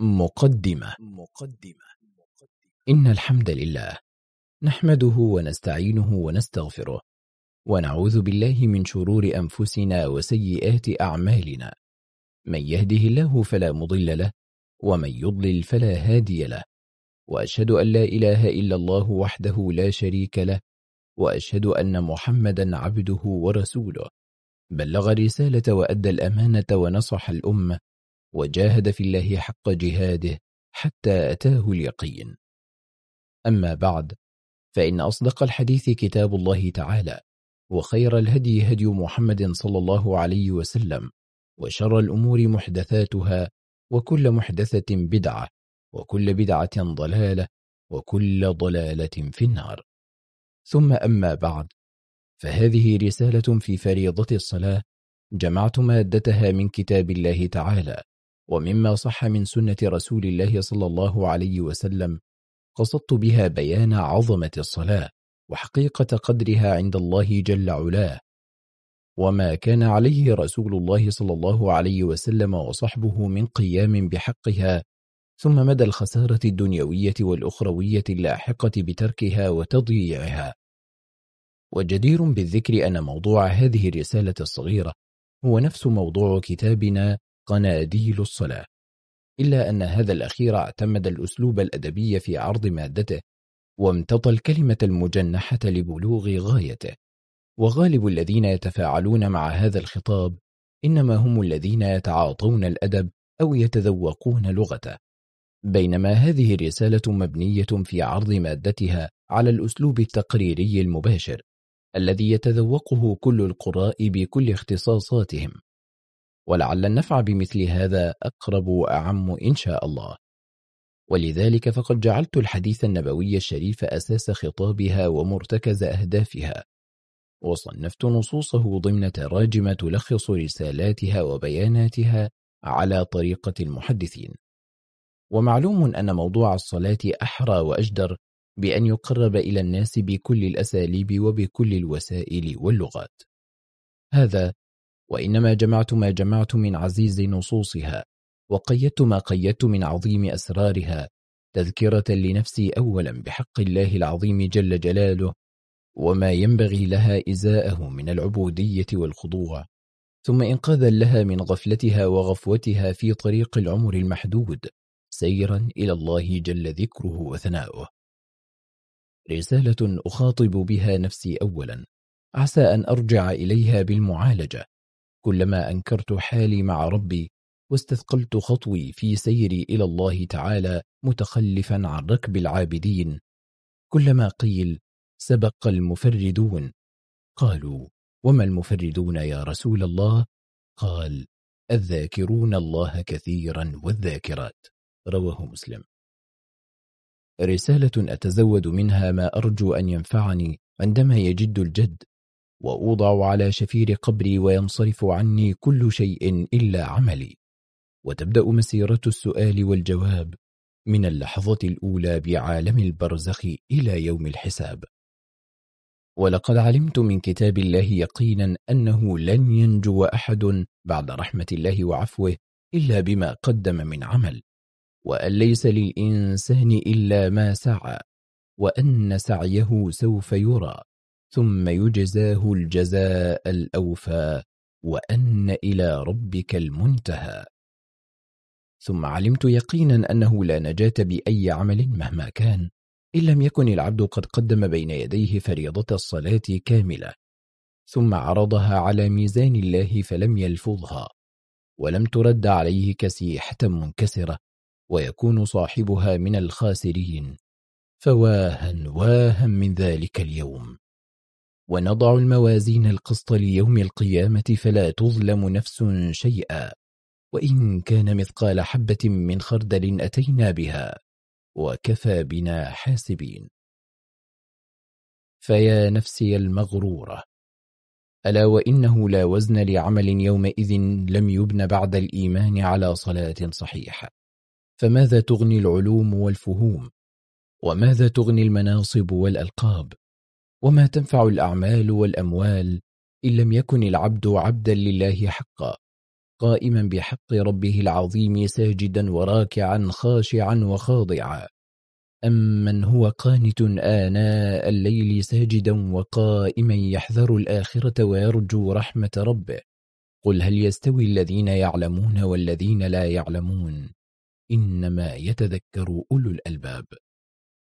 مقدمة. مقدمة. إن الحمد لله. نحمده ونستعينه ونستغفره. ونعوذ بالله من شرور أنفسنا وسيئات أعمالنا. من يهده الله فلا مضل له ومن يضلل فلا هادي له. وأشهد أن لا إله إلا الله وحده لا شريك له. وأشهد أن محمدا عبده ورسوله. بلغ الرسالة وأدى الأمانة ونصح الأمة. وجاهد في الله حق جهاده حتى أتاه اليقين. أما بعد فإن أصدق الحديث كتاب الله تعالى وخير الهدي هدي محمد صلى الله عليه وسلم وشر الأمور محدثاتها وكل محدثة بدعة وكل بدعة ضلالة وكل ضلالة في النار. ثم أما بعد فهذه رسالة في فريضة الصلاة جمعت مادتها من كتاب الله تعالى. ومما صح من سنة رسول الله صلى الله عليه وسلم قصدت بها بيان عظمة الصلاة وحقيقة قدرها عند الله جل علاه. وما كان عليه رسول الله صلى الله عليه وسلم وصحبه من قيام بحقها ثم مدى الخسارة الدنيوية والأخروية اللاحقة بتركها وتضييعها. وجدير بالذكر أن موضوع هذه الرسالة الصغيرة هو نفس موضوع كتابنا قناديل الصلاة إلا أن هذا الأخير اعتمد الأسلوب الأدبي في عرض مادته وامتطى الكلمة المجنحة لبلوغ غايته. وغالب الذين يتفاعلون مع هذا الخطاب إنما هم الذين يتعاطون الأدب أو يتذوقون لغته. بينما هذه الرسالة مبنية في عرض مادتها على الأسلوب التقريري المباشر الذي يتذوقه كل القراء بكل اختصاصاتهم. ولعل النفع بمثل هذا أقرب وأعم إن شاء الله. ولذلك فقد جعلت الحديث النبوي الشريف أساس خطابها ومرتكز أهدافها. وصنفت نصوصه ضمن تراجم تلخص رسالاتها وبياناتها على طريقة المحدثين. ومعلوم أن موضوع الصلاة أحرى وأجدر بأن يقرب إلى الناس بكل الأساليب وبكل الوسائل واللغات. هذا وإنما جمعت ما جمعت من عزيز نصوصها وقيدت ما قيدت من عظيم أسرارها تذكرة لنفسي أولا بحق الله العظيم جل جلاله وما ينبغي لها إزاءه من العبودية والخضوع. ثم إنقاذا لها من غفلتها وغفوتها في طريق العمر المحدود سيرا إلى الله جل ذكره وثناؤه. رسالة أخاطب بها نفسي أولا عسى أن أرجع إليها بالمعالجة. كلما أنكرت حالي مع ربي واستثقلت خطوي في سيري إلى الله تعالى متخلفا عن ركب العابدين. كلما قيل سبق المفردون. قالوا وما المفردون يا رسول الله؟ قال الذاكرون الله كثيرا والذاكرات. رواه مسلم. رسالة أتزود منها ما أرجو أن ينفعني عندما يجد الجد. وأوضع على شفير قبري وينصرف عني كل شيء إلا عملي. وتبدأ مسيرة السؤال والجواب من اللحظة الأولى بعالم البرزخ إلى يوم الحساب. ولقد علمت من كتاب الله يقينا أنه لن ينجو أحد بعد رحمة الله وعفوه إلا بما قدم من عمل وأن ليس للإنسان إلا ما سعى وأن سعيه سوف يرى. ثم يجزاه الجزاء الأوفى وأن إلى ربك المنتهى. ثم علمت يقينا أنه لا نجاة بأي عمل مهما كان إن لم يكن العبد قد قدم بين يديه فريضة الصلاة كاملة ثم عرضها على ميزان الله فلم يلفظها ولم ترد عليه كسيحة منكسرة ويكون صاحبها من الخاسرين. فواها واها من ذلك اليوم. ونضع الموازين القسط ليوم القيامة فلا تظلم نفس شيئا. وإن كان مثقال حبة من خردل أتينا بها. وكفى بنا حاسبين. فيا نفسي المغرورة. ألا وإنه لا وزن لعمل يومئذ لم يبن بعد الإيمان على صلاة صحيحة. فماذا تغني العلوم والفهوم؟ وماذا تغني المناصب والألقاب؟ وما تنفع الأعمال والأموال إن لم يكن العبد عبدا لله حقا قائما بحق ربه العظيم ساجدا وراكعا خاشعا وخاضعا. أمن هو قانت آناء الليل ساجدا وقائما يحذر الآخرة ويرجو رحمة ربه. قل هل يستوي الذين يعلمون والذين لا يعلمون؟ إنما يتذكر أولو الألباب.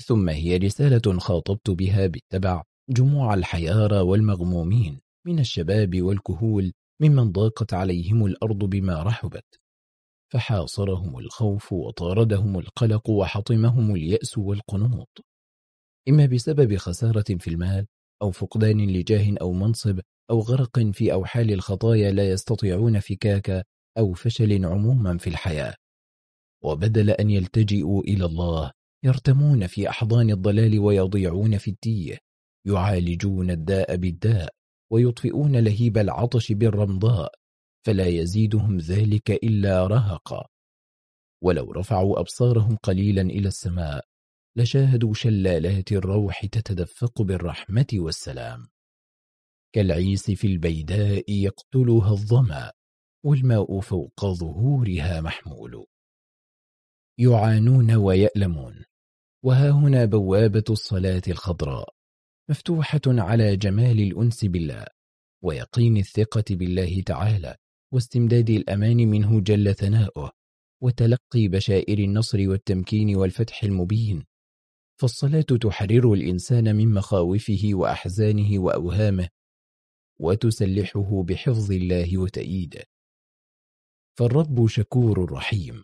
ثم هي رسالة خاطبت بها بالتبع جموع الحيارى والمغمومين من الشباب والكهول ممن ضاقت عليهم الأرض بما رحبت. فحاصرهم الخوف وطاردهم القلق وحطمهم اليأس والقنوط. إما بسبب خسارة في المال أو فقدان لجاه أو منصب أو غرق في أوحال الخطايا لا يستطيعون فكاك أو فشل عموما في الحياة. وبدل أن يلتجئوا إلى الله يرتمون في أحضان الضلال ويضيعون في التيه يعالجون الداء بالداء ويطفئون لهيب العطش بالرمضاء فلا يزيدهم ذلك إلا رهقا. ولو رفعوا أبصارهم قليلا إلى السماء لشاهدوا شلالات الروح تتدفق بالرحمة والسلام. كالعيس في البيداء يقتلها الظمأ والماء فوق ظهورها محمول. يعانون ويألمون. وها هنا بوابة الصلاة الخضراء مفتوحة على جمال الأنس بالله ويقين الثقة بالله تعالى واستمداد الأمان منه جل ثناؤه وتلقي بشائر النصر والتمكين والفتح المبين. فالصلاة تحرر الإنسان من مخاوفه وأحزانه وأوهامه وتسلحه بحفظ الله وتأييده. فالرب شكور رحيم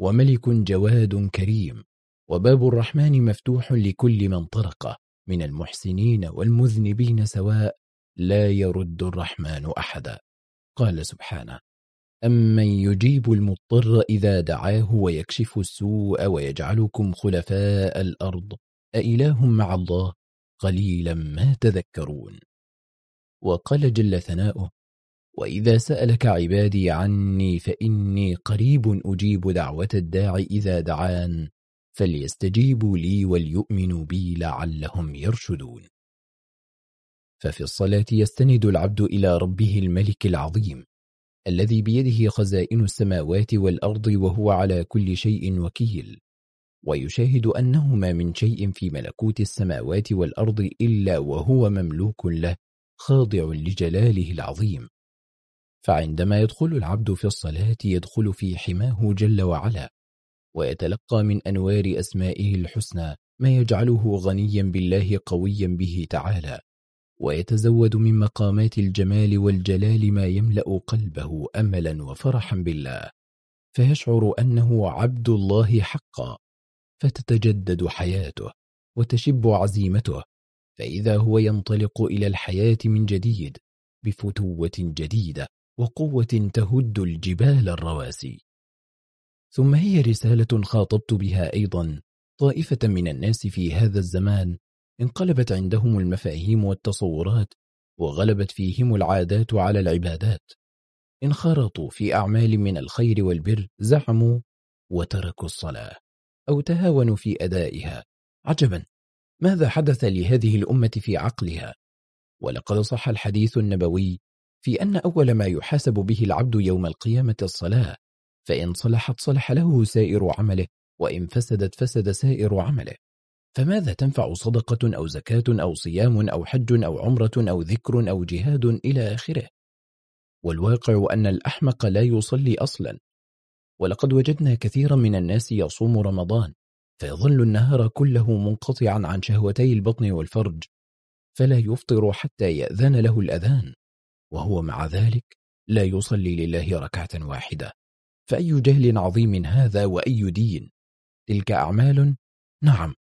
وملك جواد كريم. وباب الرحمن مفتوح لكل من طرقه من المحسنين والمذنبين سواء لا يرد الرحمن أحدا. قال سبحانه أمن يجيب المضطر إذا دعاه ويكشف السوء ويجعلكم خلفاء الأرض أإله مع الله؟ قليلا ما تذكرون. وقال جل ثناؤه وإذا سألك عبادي عني فإني قريب أجيب دعوة الداع إذا دعان. فليستجيبوا لي وليؤمنوا بي لعلهم يرشدون. ففي الصلاة يستند العبد إلى ربه الملك العظيم الذي بيده خزائن السماوات والأرض وهو على كل شيء وكيل. ويشاهد أنه ما من شيء في ملكوت السماوات والأرض إلا وهو مملوك له خاضع لجلاله العظيم. فعندما يدخل العبد في الصلاة يدخل في حماه جل وعلا ويتلقى من أنوار أسمائه الحسنى ما يجعله غنيا بالله قويا به تعالى ويتزود من مقامات الجمال والجلال ما يملأ قلبه أملا وفرحا بالله فيشعر أنه عبد الله حقا فتتجدد حياته وتشب عزيمته فإذا هو ينطلق إلى الحياة من جديد بفتوة جديدة وقوة تهد الجبال الرواسي. ثم هي رسالة خاطبت بها أيضا طائفة من الناس في هذا الزمان انقلبت عندهم المفاهيم والتصورات وغلبت فيهم العادات على العبادات. انخرطوا في أعمال من الخير والبر زعموا وتركوا الصلاة أو تهاونوا في أدائها. عجبا! ماذا حدث لهذه الأمة في عقلها؟ ولقد صح الحديث النبوي في أن أول ما يحاسب به العبد يوم القيامة الصلاة فإن صلحت صلح له سائر عمله وإن فسدت فسد سائر عمله. فماذا تنفع صدقة أو زكاة أو صيام أو حج أو عمرة أو ذكر أو جهاد إلى آخره؟ والواقع أن الأحمق لا يصلي أصلا. ولقد وجدنا كثيرا من الناس يصوم رمضان فيظل النهار كله منقطعا عن شهوتي البطن والفرج. فلا يفطر حتى يأذن له الأذان. وهو مع ذلك لا يصلي لله ركعة واحدة. فأي جهل عظيم هذا وأي دين؟ تلك أعمال نعم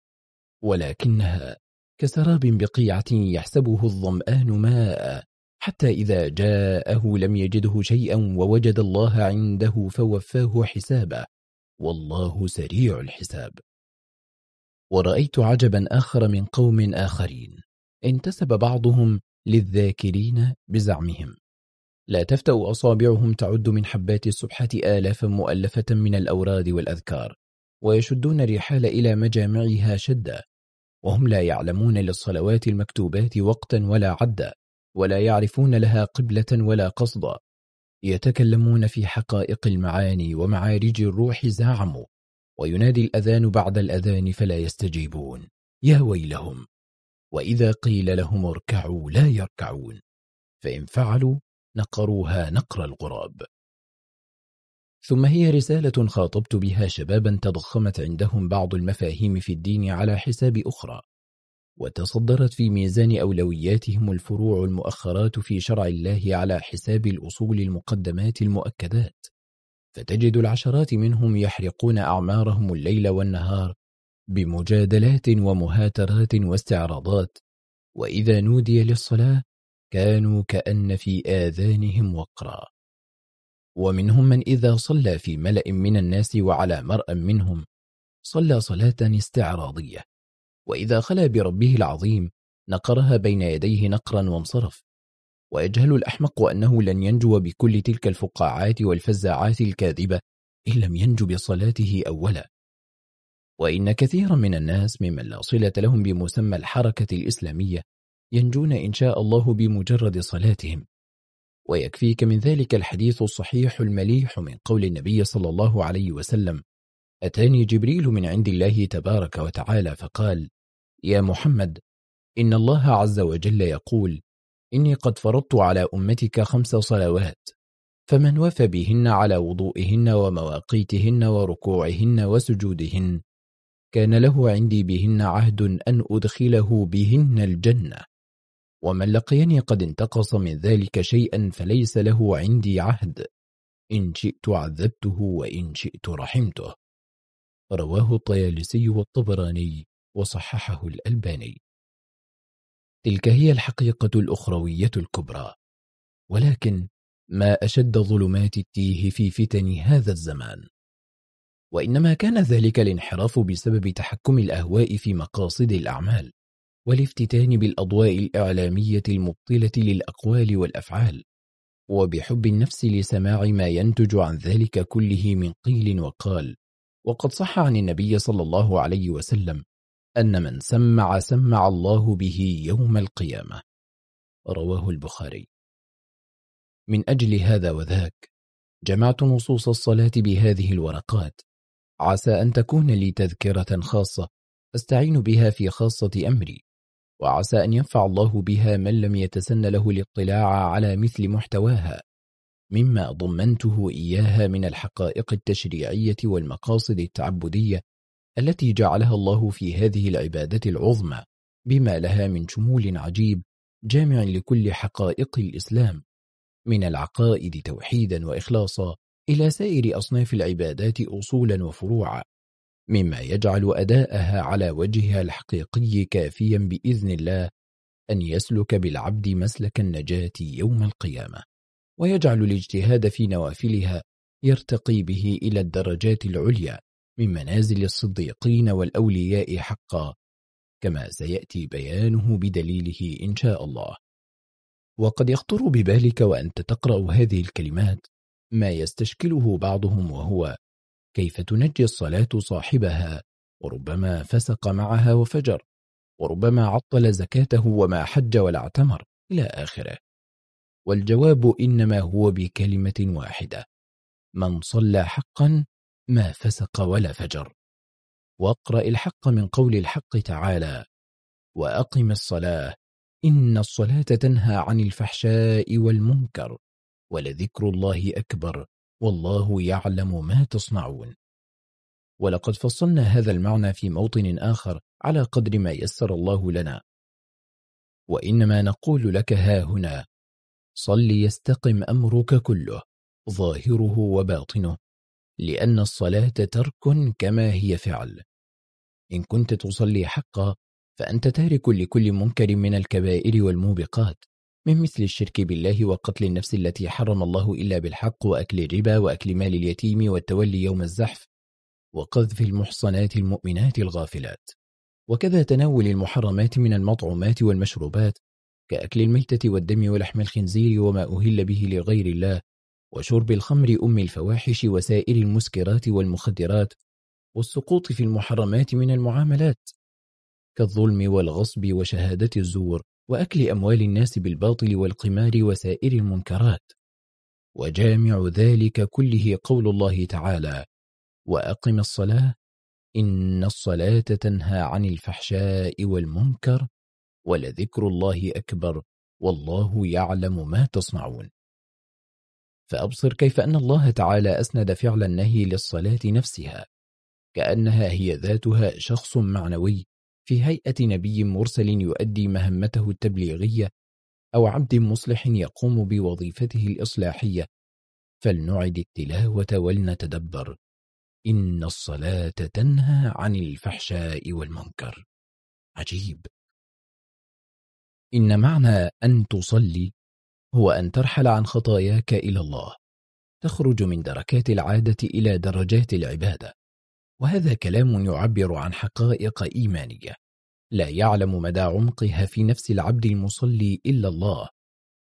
ولكنها كسراب بقيعة يحسبه الظمآن ماء حتى إذا جاءه لم يجده شيئا ووجد الله عنده فوفاه حسابه والله سريع الحساب. ورأيت عجبا آخر من قوم آخرين انتسب بعضهم للذاكرين بزعمهم. لا تفتأ أصابعهم تعد من حبات السبحة آلافا مؤلفة من الأوراد والأذكار ويشدون الرحال إلى مجامعها شدا وهم لا يعلمون للصلوات المكتوبات وقتا ولا عدا ولا يعرفون لها قبلة ولا قصدا يتكلمون في حقائق المعاني ومعارج الروح زعموا وينادي الأذان بعد الأذان فلا يستجيبون. يا ويلهم! وإذا قيل لهم اركعوا لا يركعون فإن فعلوا نقروها نقر الغراب. ثم هي رسالة خاطبت بها شبابا تضخمت عندهم بعض المفاهيم في الدين على حساب أخرى وتصدرت في ميزان أولوياتهم الفروع المؤخرات في شرع الله على حساب الأصول المقدمات المؤكدات. فتجد العشرات منهم يحرقون أعمارهم الليل والنهار بمجادلات ومهاترات واستعراضات وإذا نودي للصلاة كانوا كأن في آذانهم وقرا. ومنهم من إذا صلى في ملأ من الناس وعلى مرأ منهم صلى صلاة استعراضية. وإذا خلا بربه العظيم نقرها بين يديه نقرا وانصرف. ويجهل الأحمق أنه لن ينجو بكل تلك الفقاعات والفزاعات الكاذبة إن لم ينجو بصلاته أولا. وإن كثيرا من الناس ممن لا صلة لهم بمسمى الحركة الإسلامية ينجون إن شاء الله بمجرد صلاتهم. ويكفيك من ذلك الحديث الصحيح المليح من قول النبي صلى الله عليه وسلم أتاني جبريل من عند الله تبارك وتعالى فقال يا محمد إن الله عز وجل يقول إني قد فرضت على أمتك خمس صلوات فمن وفى بهن على وضوئهن ومواقيتهن وركوعهن وسجودهن كان له عندي بهن عهد أن أدخله بهن الجنة. ومن لقيني قد انتقص من ذلك شيئا فليس له عندي عهد. إن شئت عذبته وإن شئت رحمته. رواه الطيالسي والطبراني وصححه الألباني. تلك هي الحقيقة الأخروية الكبرى. ولكن ما أشد ظلمات التيه في فتن هذا الزمان. وإنما كان ذلك الانحراف بسبب تحكم الأهواء في مقاصد الأعمال. والافتتان بالأضواء الإعلامية المبطلة للأقوال والأفعال وبحب النفس لسماع ما ينتج عن ذلك كله من قيل وقال. وقد صح عن النبي صلى الله عليه وسلم أن من سمع سمع الله به يوم القيامة. رواه البخاري. من أجل هذا وذاك جمعت نصوص الصلاة بهذه الورقات. عسى أن تكون لي تذكرة خاصة أستعين بها في خاصة أمري. وعسى أن ينفع الله بها من لم يتسن له الاطلاع على مثل محتواها مما ضمنته إياها من الحقائق التشريعية والمقاصد التعبدية التي جعلها الله في هذه العبادة العظمى بما لها من شمول عجيب جامع لكل حقائق الإسلام من العقائد توحيدا وإخلاصا إلى سائر أصناف العبادات أصولا وفروعا. مما يجعل أداءها على وجهها الحقيقي كافيا بإذن الله أن يسلك بالعبد مسلك النجاة يوم القيامة ويجعل الاجتهاد في نوافلها يرتقي به إلى الدرجات العليا من منازل الصديقين والأولياء حقا كما سيأتي بيانه بدليله إن شاء الله. وقد يخطر ببالك وأنت تقرأ هذه الكلمات ما يستشكله بعضهم وهو كيف تنجي الصلاة صاحبها؟ وربما فسق معها وفجر وربما عطل زكاته وما حج ولا اعتمر إلى آخره. والجواب إنما هو بكلمة واحدة من صلى حقا ما فسق ولا فجر. واقرأ الحق من قول الحق تعالى وأقم الصلاة إن الصلاة تنهى عن الفحشاء والمنكر ولذكر الله أكبر. والله يعلم ما تصنعون. ولقد فصلنا هذا المعنى في موطن آخر على قدر ما يسر الله لنا. وإنما نقول لك ها هنا صل يستقم أمرك كله ظاهره وباطنه لأن الصلاة ترك كما هي فعل. إن كنت تصلي حقا فأنت تارك لكل منكر من الكبائر والموبقات. من مثل الشرك بالله وقتل النفس التي حرم الله إلا بالحق وأكل الربا وأكل مال اليتيم والتولي يوم الزحف وقذف المحصنات المؤمنات الغافلات. وكذا تناول المحرمات من المطعومات والمشروبات كأكل الميتة والدم ولحم الخنزير وما أهل به لغير الله وشرب الخمر أم الفواحش وسائر المسكرات والمخدرات والسقوط في المحرمات من المعاملات كالظلم والغصب وشهادة الزور. وأكل أموال الناس بالباطل والقمار وسائر المنكرات. وجامع ذلك كله قول الله تعالى وأقم الصلاة إن الصلاة تنهى عن الفحشاء والمنكر ولذكر الله أكبر والله يعلم ما تصنعون. فأبصر كيف أن الله تعالى أسند فعل النهي للصلاة نفسها كأنها هي ذاتها شخص معنوي في هيئة نبي مرسل يؤدي مهمته التبليغية أو عبد مصلح يقوم بوظيفته الإصلاحية. فلنعد التلاوة ولنتدبر. إن الصلاة تنهى عن الفحشاء والمنكر. عجيب. إن معنى أن تصلي هو أن ترحل عن خطاياك إلى الله. تخرج من دركات العادة إلى درجات العبادة. وهذا كلام يعبر عن حقائق إيمانية. لا يعلم مدى عمقها في نفس العبد المصلي إلا الله.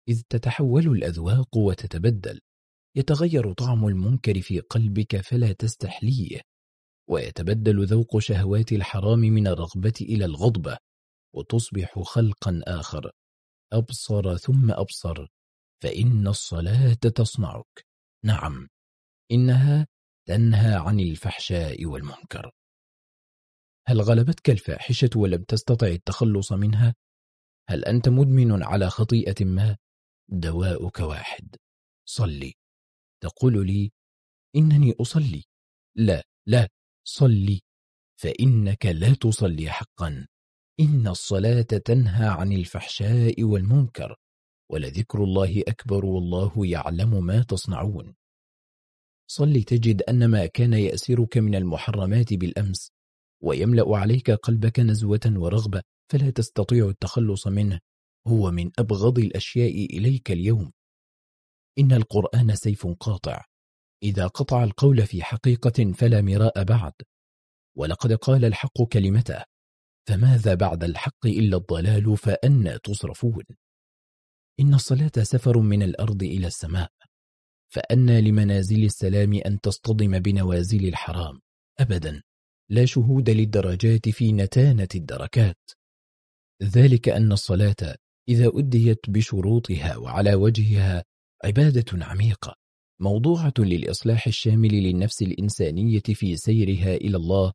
إذ تتحول الأذواق وتتبدل. يتغير طعم المنكر في قلبك فلا تستحليه. ويتبدل ذوق شهوات الحرام من الرغبة إلى الغضبة وتصبح خلقا آخر. أبصر ثم أبصر. فإن الصلاة تصنعك. نعم. إنها تنهى عن الفحشاء والمنكر. هل غلبتك الفاحشة ولم تستطع التخلص منها؟ هل أنت مدمن على خطيئة ما؟ دواؤك واحد. صلي. تقول لي إنني أصلي. لا لا صلي. فإنك لا تصلي حقا. إن الصلاة تنهى عن الفحشاء والمنكر. ولذكر الله أكبر والله يعلم ما تصنعون. صل تجد أن ما كان يأسرك من المحرمات بالأمس ويملأ عليك قلبك نزوة ورغبة فلا تستطيع التخلص منه. هو من أبغض الأشياء إليك اليوم. إن القرآن سيف قاطع. إذا قطع القول في حقيقة فلا مراء بعد. ولقد قال الحق كلمته. فماذا بعد الحق إلا الضلال فأنا تصرفون؟ إن الصلاة سفر من الأرض إلى السماء. فأنا لمنازل السلام أن تصطدم بنوازل الحرام. أبدا. لا شهود للدرجات في نتانة الدركات. ذلك أن الصلاة إذا أديت بشروطها وعلى وجهها عبادة عميقة. موضوعة للإصلاح الشامل للنفس الإنسانية في سيرها إلى الله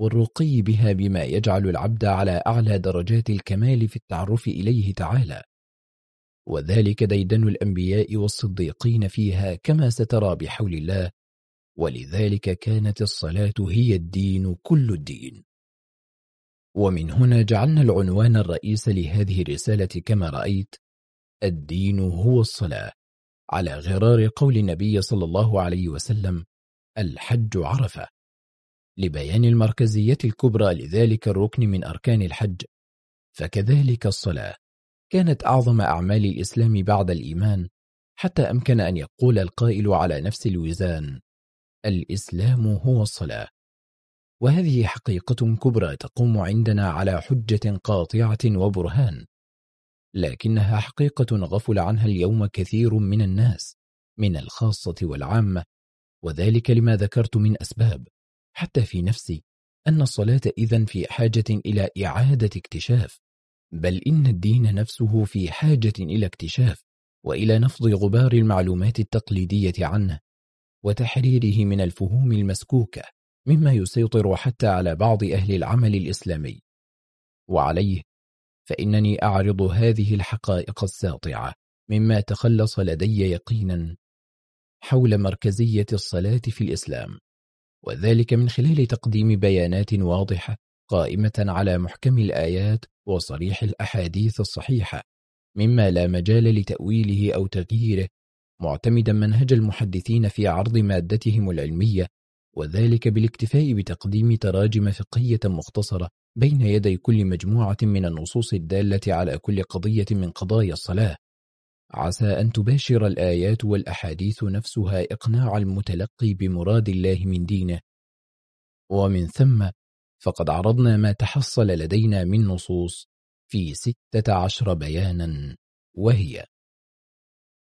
والرقي بها بما يجعل العبد على أعلى درجات الكمال في التعرف إليه تعالى. وذلك ديدن الأنبياء والصديقين فيها كما سترى بحول الله ولذلك كانت الصلاة هي الدين كل الدين. ومن هنا جعلنا العنوان الرئيس لهذه الرسالة كما رأيت الدين هو الصلاة على غرار قول النبي صلى الله عليه وسلم الحج عرفة. لبيان المركزية الكبرى لذلك الركن من أركان الحج. فكذلك الصلاة كانت أعظم أعمال الإسلام بعد الإيمان حتى أمكن أن يقول القائل على نفس الوزان الإسلام هو الصلاة. وهذه حقيقة كبرى تقوم عندنا على حجة قاطعة وبرهان لكنها حقيقة غفل عنها اليوم كثير من الناس من الخاصة والعامة وذلك لما ذكرت من أسباب حتى في نفسي أن الصلاة إذن في حاجة إلى إعادة اكتشاف بل إن الدين نفسه في حاجة إلى اكتشاف وإلى نفض غبار المعلومات التقليدية عنه وتحريره من الفهوم المسكوكة مما يسيطر حتى على بعض أهل العمل الإسلامي. وعليه فإنني أعرض هذه الحقائق الساطعة مما تخلص لدي يقينا حول مركزية الصلاة في الإسلام وذلك من خلال تقديم بيانات واضحة قائمة على محكم الآيات وصريح الأحاديث الصحيحة مما لا مجال لتأويله أو تغييره معتمدا منهج المحدثين في عرض مادتهم العلمية وذلك بالاكتفاء بتقديم تراجم فقهية مختصرة بين يدي كل مجموعة من النصوص الدالة على كل قضية من قضايا الصلاة. عسى أن تباشر الآيات والأحاديث نفسها إقناع المتلقي بمراد الله من دينه. ومن ثم فقد عرضنا ما تحصل لدينا من نصوص في ستة عشر بيانا وهي